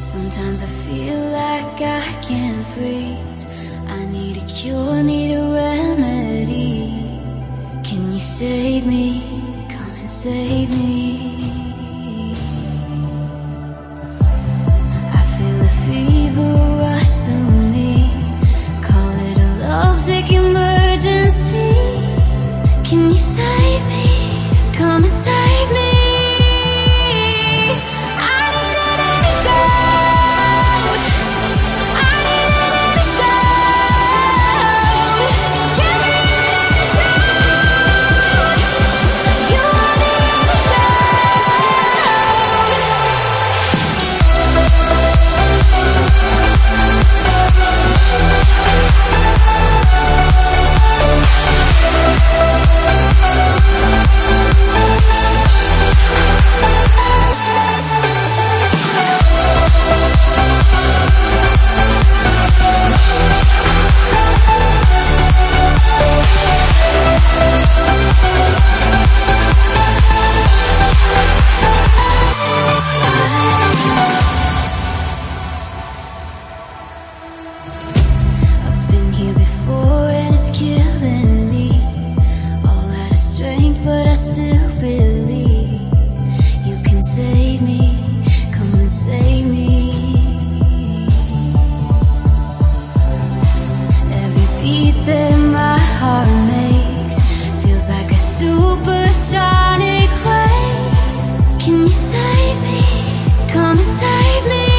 Sometimes I feel like I can't breathe. I need a cure, need a remedy. Can you save me? Come and save me. sonic wave, Can you save me? Come and save me.